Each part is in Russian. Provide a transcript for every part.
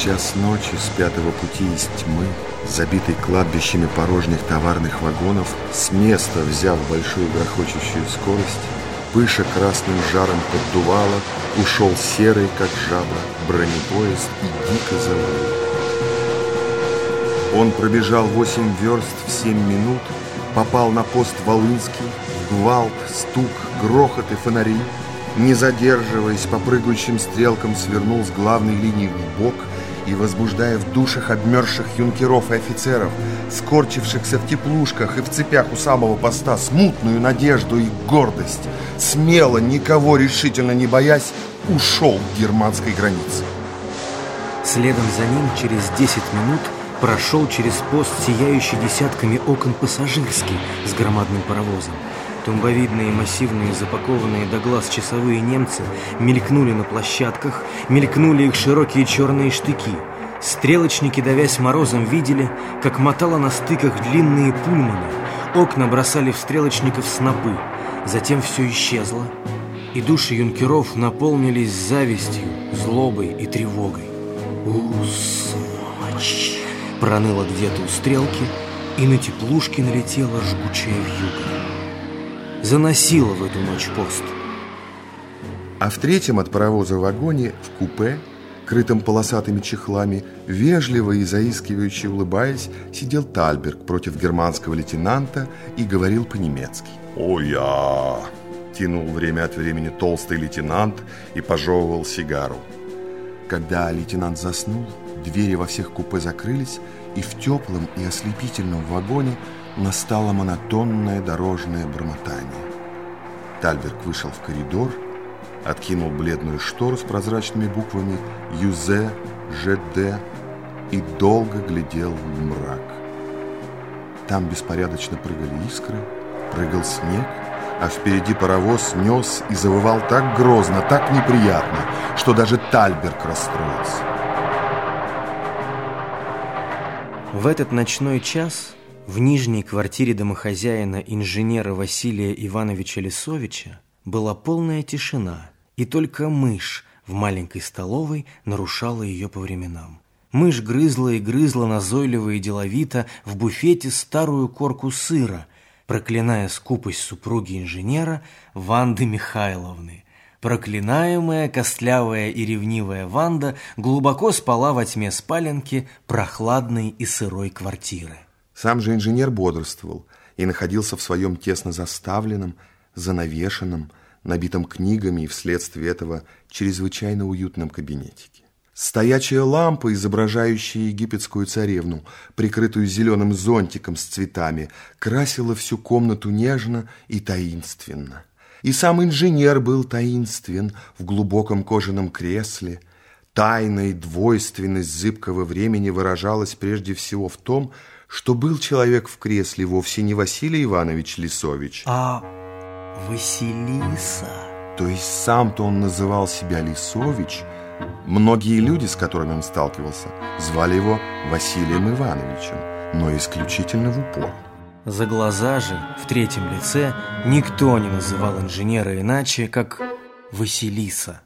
час ночи с пятого пути из тьмы, забитой кладбищами порожних товарных вагонов, с места взяв большую грохочущую скорость, пыша красным жаром поддувала, ушел серый, как жаба, бронепоезд и дико завыл. Он пробежал восемь верст в семь минут, попал на пост Волынский, гвалт, стук, грохот и фонари, не задерживаясь по прыгающим стрелкам, свернул с главной линии в бок и, возбуждая в душах обмерзших юнкеров и офицеров, скорчившихся в теплушках и в цепях у самого поста, смутную надежду и гордость, смело, никого решительно не боясь, ушел к германской границе. Следом за ним через 10 минут прошел через пост, сияющий десятками окон пассажирский с громадным паровозом. Тумбовидные, массивные, запакованные до глаз часовые немцы мелькнули на площадках, мелькнули их широкие черные штыки. Стрелочники, давясь морозом, видели, как мотало на стыках длинные пульманы. Окна бросали в стрелочников снопы. Затем все исчезло, и души юнкеров наполнились завистью, злобой и тревогой. «У, сволочь!» Проныло где-то у стрелки, и на теплушки налетела жгучая вьюга заносило в эту ночь пост. А в третьем от паровоза вагоне, в купе, крытым полосатыми чехлами, вежливо и заискивающе улыбаясь, сидел Тальберг против германского лейтенанта и говорил по-немецки. «О, я!» – тянул время от времени толстый лейтенант и пожевывал сигару. Когда лейтенант заснул, двери во всех купе закрылись, и в теплом и ослепительном вагоне – настало монотонное дорожное бормотание. Тальберг вышел в коридор, откинул бледную штору с прозрачными буквами «ЮЗ», «ЖД» и долго глядел в мрак. Там беспорядочно прыгали искры, прыгал снег, а впереди паровоз нес и завывал так грозно, так неприятно, что даже Тальберг расстроился. В этот ночной час в нижней квартире домохозяина инженера Василия Ивановича Лисовича была полная тишина, и только мышь в маленькой столовой нарушала ее по временам. Мышь грызла и грызла назойливо и деловито в буфете старую корку сыра, проклиная скупость супруги инженера Ванды Михайловны. Проклинаемая, костлявая и ревнивая Ванда глубоко спала во тьме спаленки прохладной и сырой квартиры. Сам же инженер бодрствовал и находился в своем тесно заставленном, занавешенном, набитом книгами и вследствие этого чрезвычайно уютном кабинетике. Стоячая лампа, изображающая египетскую царевну, прикрытую зеленым зонтиком с цветами, красила всю комнату нежно и таинственно. И сам инженер был таинствен в глубоком кожаном кресле. Тайна и двойственность зыбкого времени выражалась прежде всего в том, что был человек в кресле вовсе не Василий Иванович Лисович, а Василиса. То есть сам-то он называл себя Лисович. Многие люди, с которыми он сталкивался, звали его Василием Ивановичем, но исключительно в упор. За глаза же, в третьем лице, никто не называл инженера иначе, как Василиса.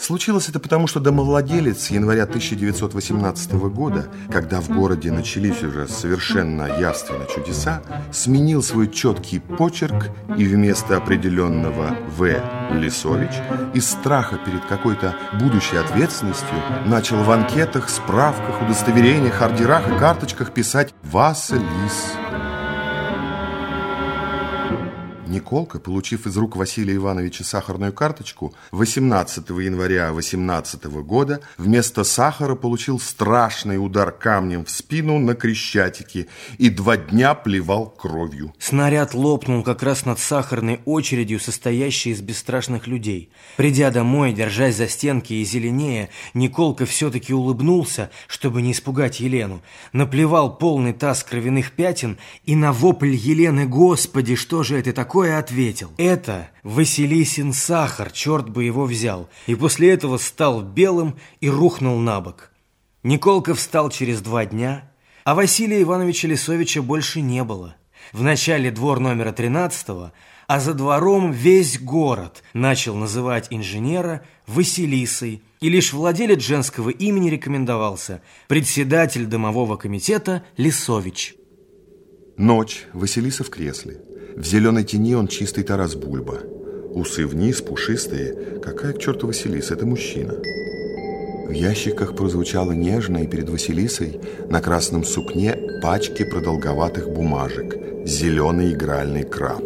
Случилось это потому, что домовладелец с января 1918 года, когда в городе начались уже совершенно явственно чудеса, сменил свой четкий почерк и вместо определенного «В. Лисович» из страха перед какой-то будущей ответственностью начал в анкетах, справках, удостоверениях, ордерах и карточках писать «Васа Лис». Николка, получив из рук Василия Ивановича сахарную карточку, 18 января 18 года вместо сахара получил страшный удар камнем в спину на Крещатике и два дня плевал кровью. Снаряд лопнул как раз над сахарной очередью, состоящей из бесстрашных людей. Придя домой, держась за стенки и зеленее, Николка все-таки улыбнулся, чтобы не испугать Елену, наплевал полный таз кровяных пятен и на вопль Елены «Господи, что же это такое?» Такое ответил. Это Василисин сахар, черт бы его взял. И после этого стал белым и рухнул на бок. Николка встал через два дня, а Василия Ивановича Лисовича больше не было. В начале двор номера 13 а за двором весь город начал называть инженера Василисой, и лишь владелец женского имени рекомендовался председатель домового комитета Лисович. Ночь, Василиса в кресле. В зеленой тени он чистый Тарас Бульба. Усы вниз, пушистые. Какая к черту Василиса? Это мужчина. В ящиках прозвучало нежно, и перед Василисой на красном сукне пачки продолговатых бумажек. Зеленый игральный краб.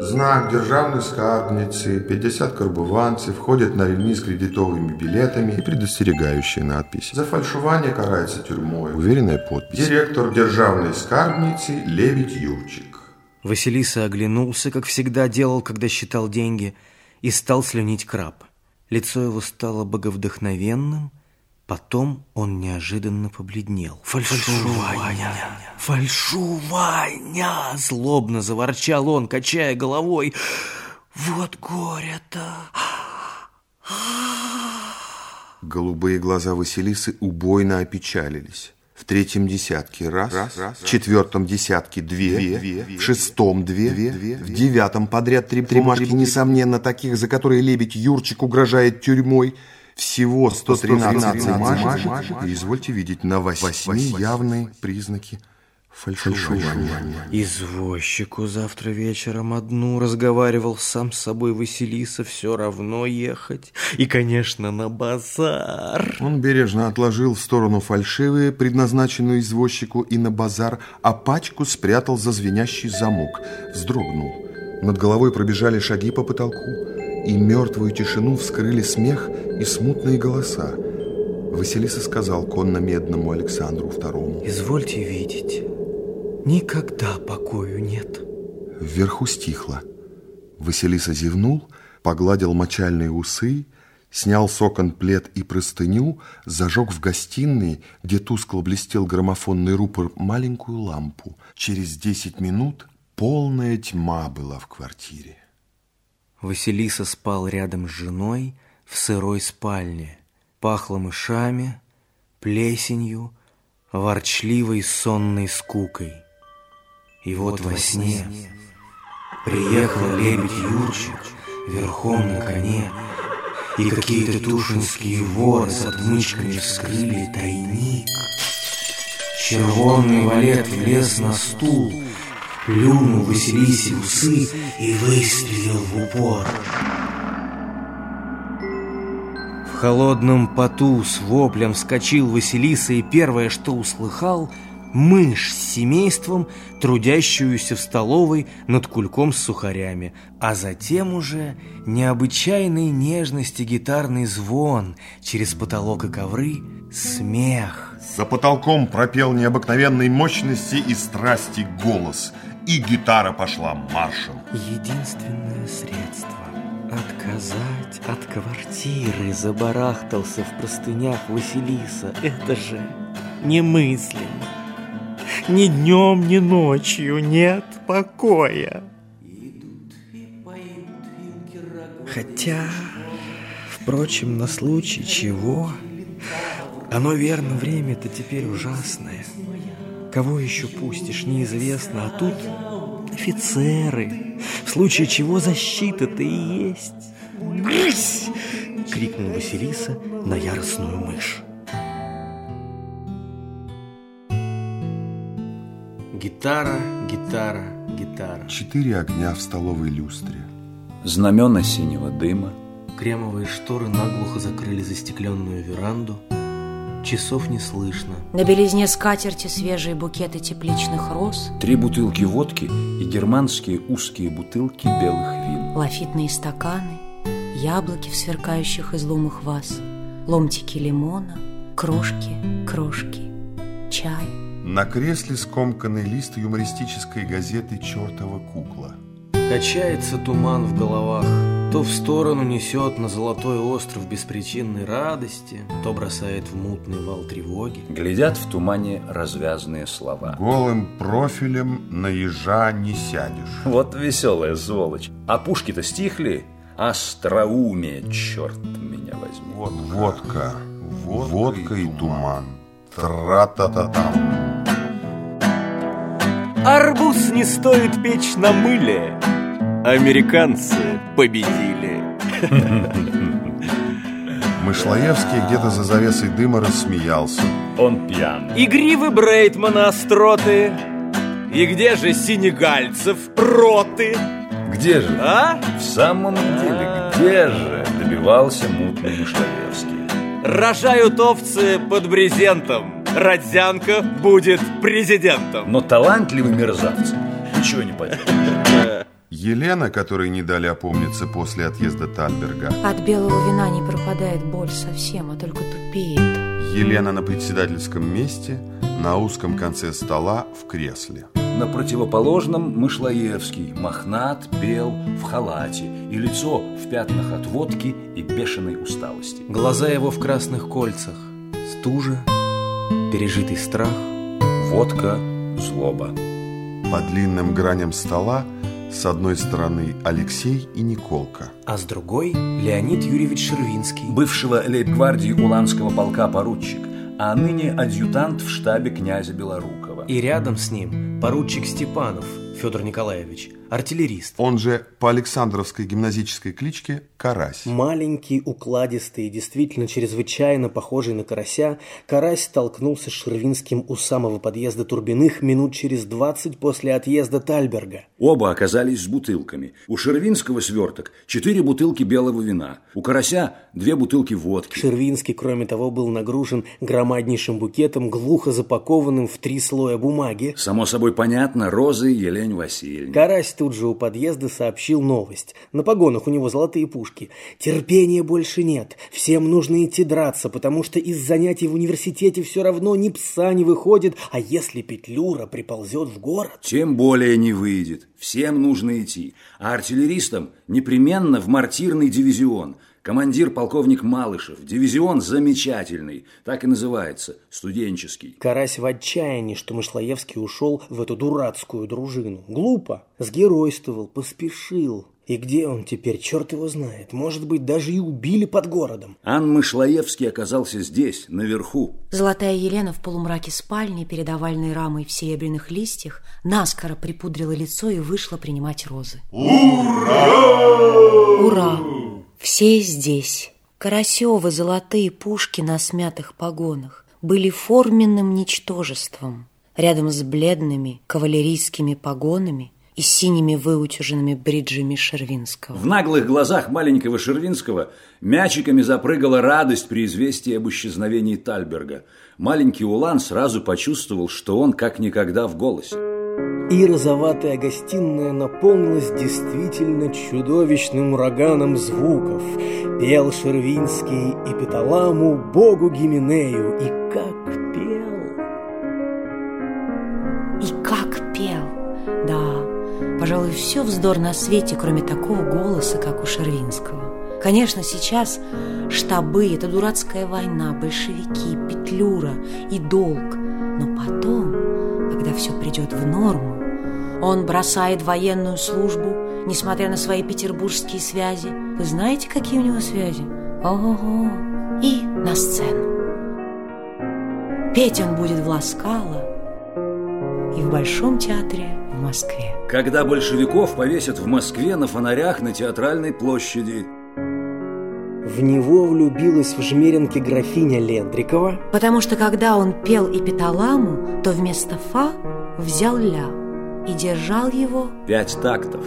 Знак державной скарбницы, 50 карбованцев, входят на ремни с кредитовыми билетами и предостерегающая надпись. За фальшивание карается тюрьмой. Уверенная подпись. Директор державной скарбницы Левить Юрчик. Василиса оглянулся, как всегда делал, когда считал деньги, и стал слюнить краб. Лицо его стало боговдохновенным, потом он неожиданно побледнел. «Фальшивание! Фальшивание!» Злобно заворчал он, качая головой. «Вот горе-то!» Голубые глаза Василисы убойно опечалились. В третьем десятке раз, раз, раз в четвертом десятке две, две, две в шестом две, две, две, в девятом подряд три бумажки, несомненно, таких, за которые лебедь Юрчик угрожает тюрьмой. Всего 113 бумажек, и извольте видеть, на восьми. явные признаки фальшивания. Извозчику завтра вечером одну разговаривал сам с собой Василиса, все равно ехать. И, конечно, на базар. Он бережно отложил в сторону фальшивые, предназначенную извозчику, и на базар, а пачку спрятал за звенящий замок. Вздрогнул. Над головой пробежали шаги по потолку, и мертвую тишину вскрыли смех и смутные голоса. Василиса сказал конно-медному Александру II. «Извольте видеть, никогда покою нет». Вверху стихло. Василиса зевнул, погладил мочальные усы, снял с окон плед и простыню, зажег в гостиной, где тускло блестел граммофонный рупор, маленькую лампу. Через десять минут полная тьма была в квартире. Василиса спал рядом с женой в сырой спальне. Пахло мышами, плесенью, ворчливой сонной скукой. И вот во сне приехал лебедь Юрчик верхом на коне, и какие-то тушинские воры с отмычками вскрыли тайник. Червонный валет влез на стул — плюнул Василисе усы и выстрелил в упор. В холодном поту с воплем вскочил Василиса, и первое, что услыхал, мышь с семейством, трудящуюся в столовой над кульком с сухарями, а затем уже необычайной нежности гитарный звон через потолок и ковры, смех. За потолком пропел необыкновенной мощности и страсти голос – и гитара пошла маршем. Единственное средство отказать от квартиры забарахтался в простынях Василиса. Это же немыслимо. Ни днем, ни ночью нет покоя. Хотя, впрочем, на случай чего, оно верно, время-то теперь ужасное. Кого еще пустишь, неизвестно, а тут офицеры. В случае чего защита-то и есть. «Грысь!» — крикнул Василиса на яростную мышь. Гитара, гитара, гитара. Четыре огня в столовой люстре. Знамена синего дыма. Кремовые шторы наглухо закрыли застекленную веранду. Часов не слышно. На белизне скатерти свежие букеты тепличных роз. Три бутылки водки и германские узкие бутылки белых вин. Лафитные стаканы, яблоки в сверкающих изломах ваз, ломтики лимона, крошки, крошки, чай. На кресле скомканный лист юмористической газеты «Чертова кукла». Качается туман в головах, то в сторону несет на золотой остров беспричинной радости, то бросает в мутный вал тревоги. Глядят в тумане развязные слова. Голым профилем на ежа не сядешь. Вот веселая сволочь. А пушки-то стихли. Остроумие, черт меня возьми. Вот водка, водка, водка и туман. Тра-та-та-там. Арбуз не стоит печь на мыле, американцы победили. Мышлоевский где-то за завесой дыма рассмеялся. Он пьян. Игривы Брейтмана остроты. И где же синегальцев роты? Где же? А? В самом деле, где же добивался мутный Мышлоевский? Рожают овцы под брезентом. Родзянко будет президентом. Но талантливый мерзавец. Ничего не поделаешь. Елена, которой не дали опомниться после отъезда Тальберга. От белого вина не пропадает боль совсем, а только тупеет. Елена на председательском месте, на узком конце стола, в кресле. На противоположном Мышлоевский, мохнат, бел, в халате и лицо в пятнах от водки и бешеной усталости. Глаза его в красных кольцах. Стужа, пережитый страх. Водка, злоба. По длинным граням стола с одной стороны Алексей и Николка. А с другой Леонид Юрьевич Шервинский. Бывшего лейб-гвардии Уланского полка поручик, а ныне адъютант в штабе князя Белорукова. И рядом с ним поручик Степанов Федор Николаевич, артиллерист. Он же по Александровской гимназической кличке Карась. Маленький, укладистый и действительно чрезвычайно похожий на карася, карась столкнулся с Шервинским у самого подъезда Турбиных минут через 20 после отъезда Тальберга. Оба оказались с бутылками. У Шервинского сверток четыре бутылки белого вина, у Карася две бутылки водки. Шервинский, кроме того, был нагружен громаднейшим букетом, глухо запакованным в три слоя бумаги. Само собой понятно, Розы Елень Васильевна. Карась тут же у подъезда сообщил новость. На погонах у него золотые пушки. Терпения больше нет. Всем нужно идти драться, потому что из занятий в университете все равно ни пса не выходит, а если Петлюра приползет в город... Тем более не выйдет. Всем нужно идти. А артиллеристам непременно в мартирный дивизион. Командир полковник Малышев. Дивизион замечательный. Так и называется. Студенческий. Карась в отчаянии, что Мышлоевский ушел в эту дурацкую дружину. Глупо. Сгеройствовал, поспешил. И где он теперь, черт его знает. Может быть, даже и убили под городом. Ан Мышлоевский оказался здесь, наверху. Золотая Елена в полумраке спальни перед овальной рамой в серебряных листьях наскоро припудрила лицо и вышла принимать розы. Ура! Ура! Все здесь. Карасевы золотые пушки на смятых погонах были форменным ничтожеством рядом с бледными кавалерийскими погонами и синими выутюженными бриджами Шервинского. В наглых глазах маленького Шервинского мячиками запрыгала радость при известии об исчезновении Тальберга. Маленький Улан сразу почувствовал, что он как никогда в голосе. И розоватая гостиная наполнилась действительно чудовищным ураганом звуков. Пел Шервинский и Петаламу, богу Гименею, и как пел. И как пел, да. Пожалуй, все вздор на свете, кроме такого голоса, как у Шервинского. Конечно, сейчас штабы, это дурацкая война, большевики, петлюра и долг. Но потом, когда все придет в норму, он бросает военную службу, несмотря на свои петербургские связи. Вы знаете, какие у него связи? Ого! И на сцену. Петь он будет в Ласкало и в Большом театре в Москве. Когда большевиков повесят в Москве на фонарях на театральной площади. В него влюбилась в жмеренке графиня Лендрикова. Потому что когда он пел эпиталаму, то вместо фа взял ля и держал его... Пять тактов.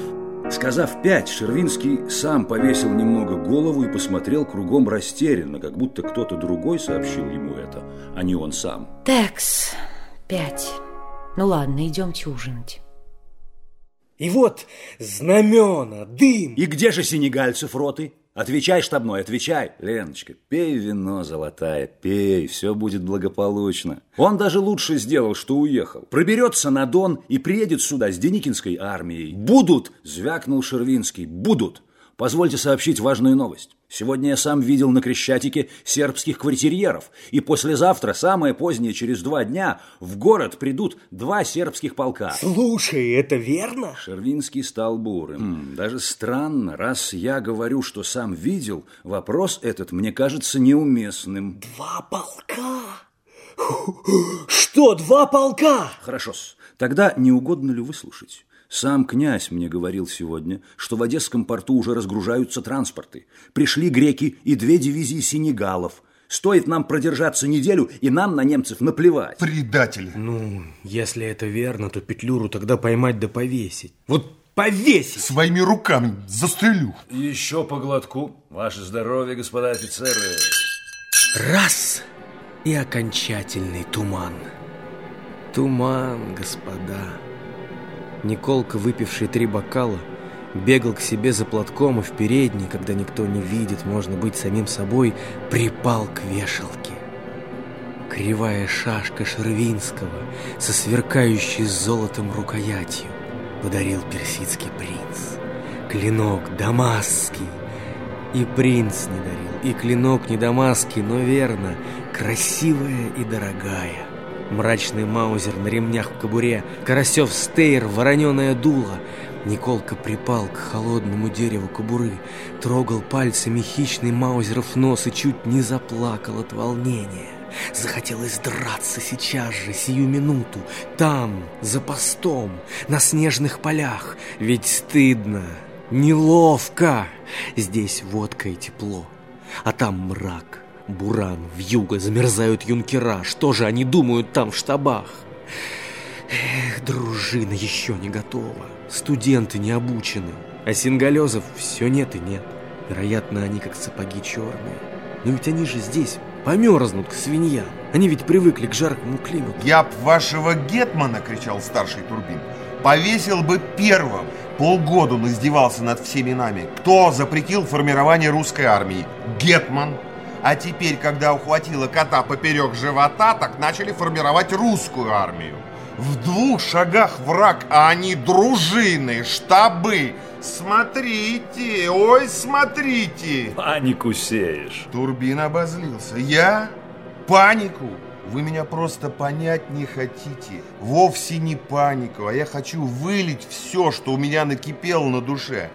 Сказав пять, Шервинский сам повесил немного голову и посмотрел кругом растерянно, как будто кто-то другой сообщил ему это, а не он сам. Текс, пять. Ну ладно, идемте ужинать. И вот знамена, дым. И где же сенегальцев роты? Отвечай, штабной, отвечай. Леночка, пей вино, золотая, пей, все будет благополучно. Он даже лучше сделал, что уехал. Проберется на Дон и приедет сюда с Деникинской армией. Будут, звякнул Шервинский, будут. Позвольте сообщить важную новость. Сегодня я сам видел на Крещатике сербских квартирьеров, и послезавтра, самое позднее, через два дня, в город придут два сербских полка. Слушай, это верно? Шервинский стал бурым. Даже странно, раз я говорю, что сам видел, вопрос этот мне кажется неуместным. Два полка? Что, два полка? Хорошо, тогда не угодно ли выслушать? Сам князь мне говорил сегодня, что в Одесском порту уже разгружаются транспорты. Пришли греки и две дивизии сенегалов. Стоит нам продержаться неделю, и нам на немцев наплевать. Предатели. Ну, если это верно, то Петлюру тогда поймать да повесить. Вот повесить! Своими руками застрелю. Еще по глотку. Ваше здоровье, господа офицеры. Раз и окончательный туман. Туман, господа. Николка, выпивший три бокала, бегал к себе за платком и в передней, когда никто не видит, можно быть самим собой, припал к вешалке. Кривая шашка Шервинского со сверкающей золотом рукоятью подарил персидский принц. Клинок дамасский. И принц не дарил, и клинок не дамасский, но верно, красивая и дорогая. Мрачный маузер на ремнях в кобуре, Карасев стейр, вороненое дуло. Николка припал к холодному дереву кобуры, трогал пальцами хищный маузеров нос и чуть не заплакал от волнения. Захотелось драться сейчас же, сию минуту, там, за постом, на снежных полях, ведь стыдно, неловко. Здесь водка и тепло, а там мрак. Буран, вьюга, замерзают юнкера. Что же они думают там в штабах? Эх, дружина еще не готова. Студенты не обучены. А сингалезов все нет и нет. Вероятно, они как сапоги черные. Но ведь они же здесь померзнут к свиньям. Они ведь привыкли к жаркому климату. Я б вашего гетмана, кричал старший Турбин, повесил бы первым. Полгода он издевался над всеми нами. Кто запретил формирование русской армии? Гетман. А теперь, когда ухватило кота поперек живота, так начали формировать русскую армию. В двух шагах враг, а они дружины, штабы. Смотрите, ой, смотрите. Панику сеешь. Турбин обозлился. Я? Панику? Вы меня просто понять не хотите. Вовсе не панику, а я хочу вылить все, что у меня накипело на душе.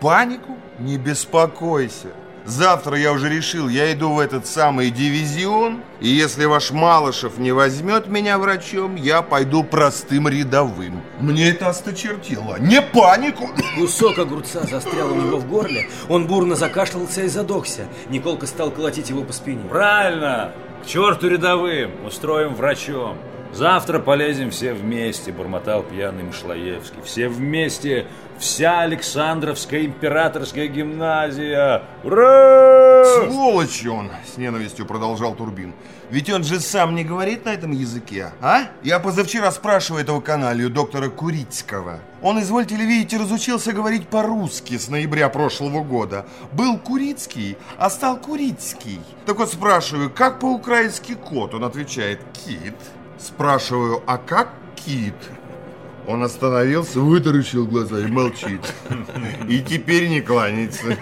Панику? Не беспокойся. Завтра я уже решил, я иду в этот самый дивизион, и если ваш Малышев не возьмет меня врачом, я пойду простым рядовым. Мне это осточертело. Не панику! Кусок огурца застрял у него в горле, он бурно закашлялся и задохся. Николка стал колотить его по спине. Правильно! К черту рядовым! Устроим врачом. Завтра полезем все вместе, бормотал пьяный Мишлаевский. Все вместе, вся Александровская императорская гимназия. Ура! Сволочь он, с ненавистью продолжал Турбин. Ведь он же сам не говорит на этом языке, а? Я позавчера спрашиваю этого каналью доктора Курицкого. Он, извольте ли видите, разучился говорить по-русски с ноября прошлого года. Был Курицкий, а стал Курицкий. Так вот спрашиваю, как по-украински кот? Он отвечает, кит. Спрашиваю, а как кит? Он остановился, вытаращил глаза и молчит. И теперь не кланяется.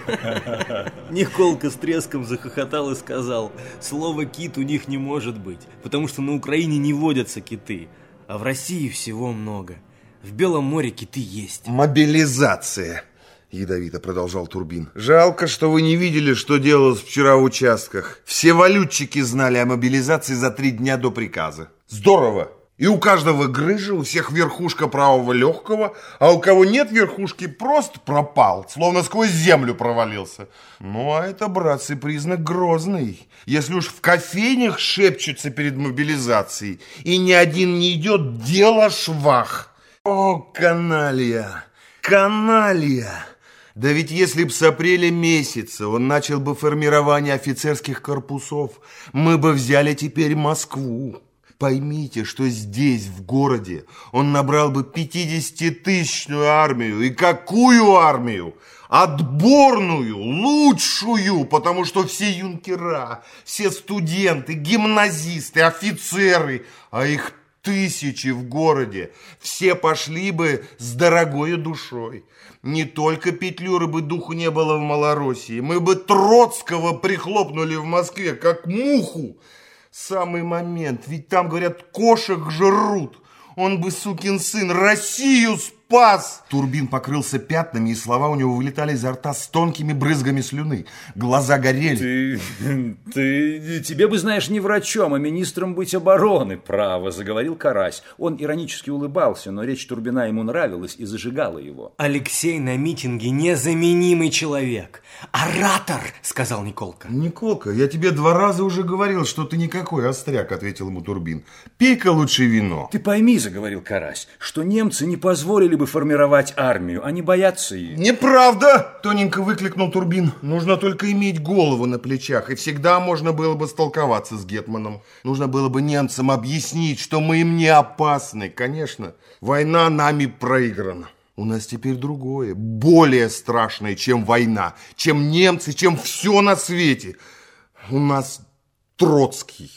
Николка с треском захохотал и сказал, слово «кит» у них не может быть, потому что на Украине не водятся киты, а в России всего много. В Белом море киты есть. Мобилизация. Ядовито продолжал Турбин. Жалко, что вы не видели, что делалось вчера в участках. Все валютчики знали о мобилизации за три дня до приказа. Здорово! И у каждого грыжа, у всех верхушка правого легкого, а у кого нет верхушки, просто пропал, словно сквозь землю провалился. Ну, а это, братцы, признак грозный. Если уж в кофейнях шепчутся перед мобилизацией, и ни один не идет, дело швах. О, каналья, каналья! Да ведь если б с апреля месяца он начал бы формирование офицерских корпусов, мы бы взяли теперь Москву. Поймите, что здесь, в городе, он набрал бы 50-тысячную армию. И какую армию? Отборную, лучшую, потому что все юнкера, все студенты, гимназисты, офицеры, а их тысячи в городе, все пошли бы с дорогой душой. Не только Петлюры бы духу не было в Малороссии, мы бы Троцкого прихлопнули в Москве, как муху. Самый момент, ведь там, говорят, кошек жрут. Он бы, сукин сын, Россию спас спас!» Турбин покрылся пятнами, и слова у него вылетали изо рта с тонкими брызгами слюны. Глаза горели. Ты, ты, тебе бы, знаешь, не врачом, а министром быть обороны, право, заговорил Карась. Он иронически улыбался, но речь Турбина ему нравилась и зажигала его. Алексей на митинге незаменимый человек. Оратор, сказал Николка. Николка, я тебе два раза уже говорил, что ты никакой остряк, ответил ему Турбин. Пей-ка лучше вино. Ты пойми, заговорил Карась, что немцы не позволили бы формировать армию, они боятся ее. Неправда, тоненько выкликнул Турбин. Нужно только иметь голову на плечах, и всегда можно было бы столковаться с Гетманом. Нужно было бы немцам объяснить, что мы им не опасны. Конечно, война нами проиграна. У нас теперь другое, более страшное, чем война, чем немцы, чем все на свете. У нас Троцкий.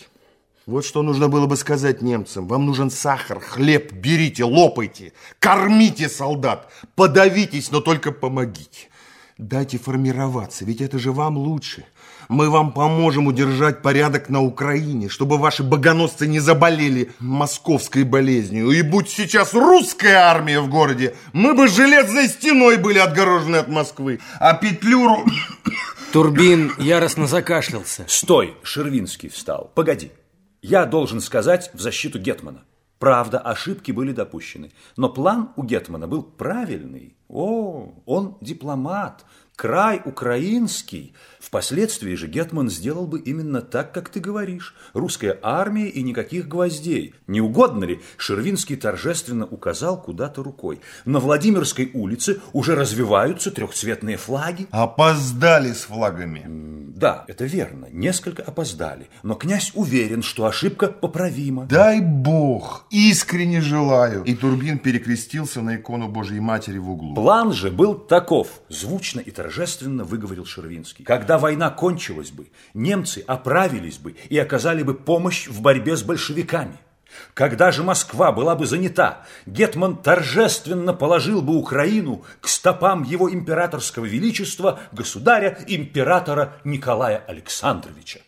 Вот что нужно было бы сказать немцам. Вам нужен сахар, хлеб, берите, лопайте, кормите солдат, подавитесь, но только помогите. Дайте формироваться, ведь это же вам лучше. Мы вам поможем удержать порядок на Украине, чтобы ваши богоносцы не заболели московской болезнью. И будь сейчас русская армия в городе, мы бы железной стеной были отгорожены от Москвы. А Петлюру... Турбин яростно закашлялся. Стой, Шервинский встал. Погоди. Я должен сказать в защиту Гетмана. Правда, ошибки были допущены, но план у Гетмана был правильный. О, он дипломат, край украинский. Впоследствии же Гетман сделал бы именно так, как ты говоришь. Русская армия и никаких гвоздей. Не угодно ли? Шервинский торжественно указал куда-то рукой. На Владимирской улице уже развиваются трехцветные флаги. Опоздали с флагами. Да, это верно, несколько опоздали. Но князь уверен, что ошибка поправима. Дай бог, искренне желаю. И Турбин перекрестился на икону Божьей Матери в углу. План же был таков, звучно и торжественно выговорил Шервинский. Когда война кончилась бы, немцы оправились бы и оказали бы помощь в борьбе с большевиками. Когда же Москва была бы занята, Гетман торжественно положил бы Украину к стопам его императорского величества, государя, императора Николая Александровича.